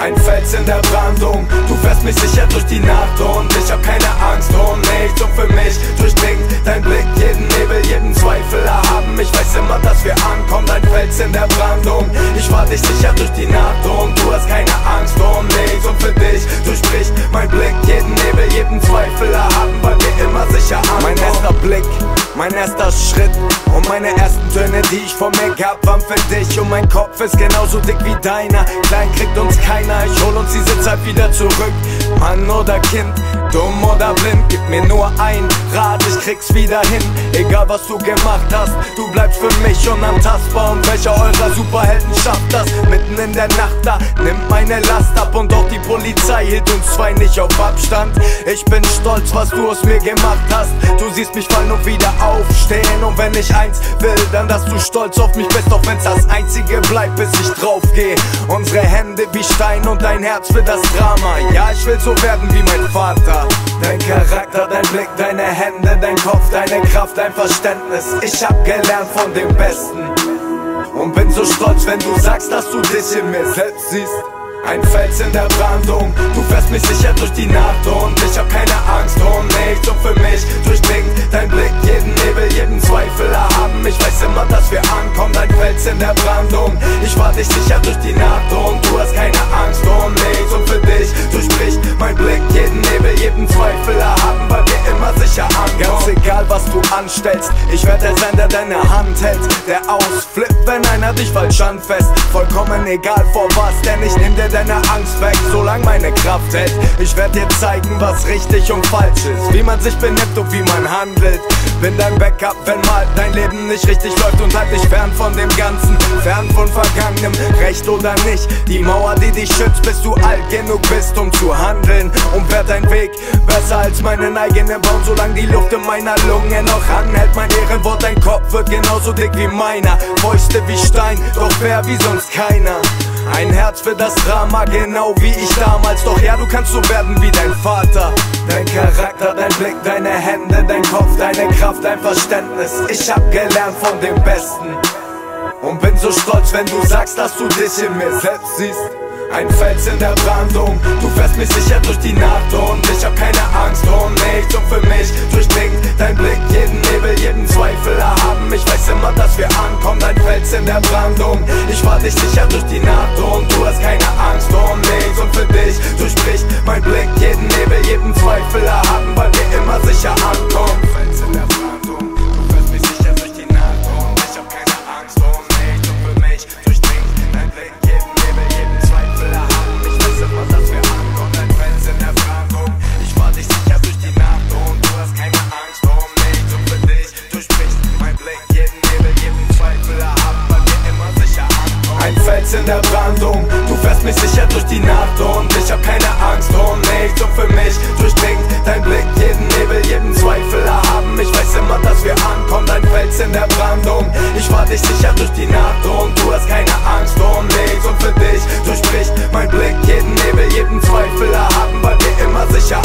Ein Fels in der Brandung, du fährst mich sicher durch die Nacht und ich hab keine Angst vor nichts und für mich durchdringt dein Blick jeden Nebel, jeden Zweifel erhaben. Ich weiß immer, dass wir ankommen, ein Fels in der Brandung. Ich fahr dich sicher durch die Nacht und du hast keine Angst vor nichts und für dich durchbricht mein Blick jeden Nebel, jeden Zweifel erhaben, weil wir immer sicher ankommen. Mein erster Blick, mein erster Schritt und meine ersten Töne, die ich vor mir gab, waren für dich und mein Kopf ist genauso dick wie deiner. Klein kriegt uns keiner, ich hol uns diese Zeit wieder zurück. Mann oder Kind, dumm oder blind, gib mir nur ein Rat, ich krieg's wieder hin. Egal was du gemacht hast, du bleibst für mich unantastbar. Und welcher eurer Superhelden schafft das? Mitten in der Nacht da, nimmt meine Last ab und auch die Polizei hielt uns zwei nicht auf Abstand. Ich bin stolz, was du aus mir gemacht hast. Du siehst mich fallen und wieder aufstehen. Und wenn ich eins will, dann dass du stolz auf mich bist, auch wenn's das einzige bleibt, bis ich draufgeh. Unsere Hände wie Stein und dein Herz für das Drama. Ja, ich will so werden wie mein Vater. Dein Charakter, dein Blick, deine Hände, dein Kopf, deine Kraft, dein Verständnis. Ich hab gelernt von dem Besten. Und bin so stolz, wenn du sagst, dass du dich in mir selbst siehst. Ein Fels in der Brandung, du fährst mich sicher durch die Nacht und ich hab keine Angst um nichts und für mich durchdringt dein Blick jeden Nebel, jeden Ich fahr dich sicher durch die Nacht und du hast keine Angst um nichts und für dich durchbricht mein Blick jeden Nebel, jeden Zweifel erhaben, weil wir immer sicher ankommen. Ganz egal, was du anstellst, ich werd der sein, deine Hand hält, der ausflippt, wenn einer dich falsch anfasst. Vollkommen egal vor was, denn ich nehm dir deine Angst weg, solange meine Kraft hält. Ich werd dir zeigen, was richtig und falsch ist, wie man sich benimmt und wie man handelt. Bin dein Backup, wenn mal dein Leben nicht richtig läuft und halt dich fern von dem Ganzen, fern von Vergangenem, recht oder nicht. Die Mauer, die dich schützt, bis du alt genug bist, um zu handeln. Und werd dein Weg besser als meinen eigenen Baum, solange die Luft in meiner Lunge noch anhält. Mein Ehrenwort, dein Kopf wird genauso dick wie meiner. Fäuste wie Stein, doch fair wie sonst keiner. Ein Herz für das Drama, genau wie ich damals. Doch ja, du kannst so werden wie dein Vater. Dein Charakter, dein Blick, deine Hände, dein Kopf, deine Kraft, dein Verständnis. Ich hab gelernt von dem Besten. Und bin so stolz, wenn du sagst, dass du dich in mir selbst siehst. Ein Fels in der Brandung, du fährst mich sicher durch die Nacht und ich hab keine Angst um nichts und für mich der Brandung. Ich fahr dich sicher durch die Nacht und du hast keine Angst um nichts und für dich durchbricht mein Blick jeden Nebel, jeden Zweifel erhaben, weil wir und ich hab keine Angst um nichts Und für mich. Durchdringt dein Blick jeden Nebel, jeden Zweifel erhaben. Ich weiß immer, dass wir ankommen, dein Fels in der Brandung. Ich fahr dich sicher durch die Nacht und du hast keine Angst um nichts Und für dich. Durchbricht mein Blick jeden Nebel, jeden Zweifel erhaben Weil wir immer sicher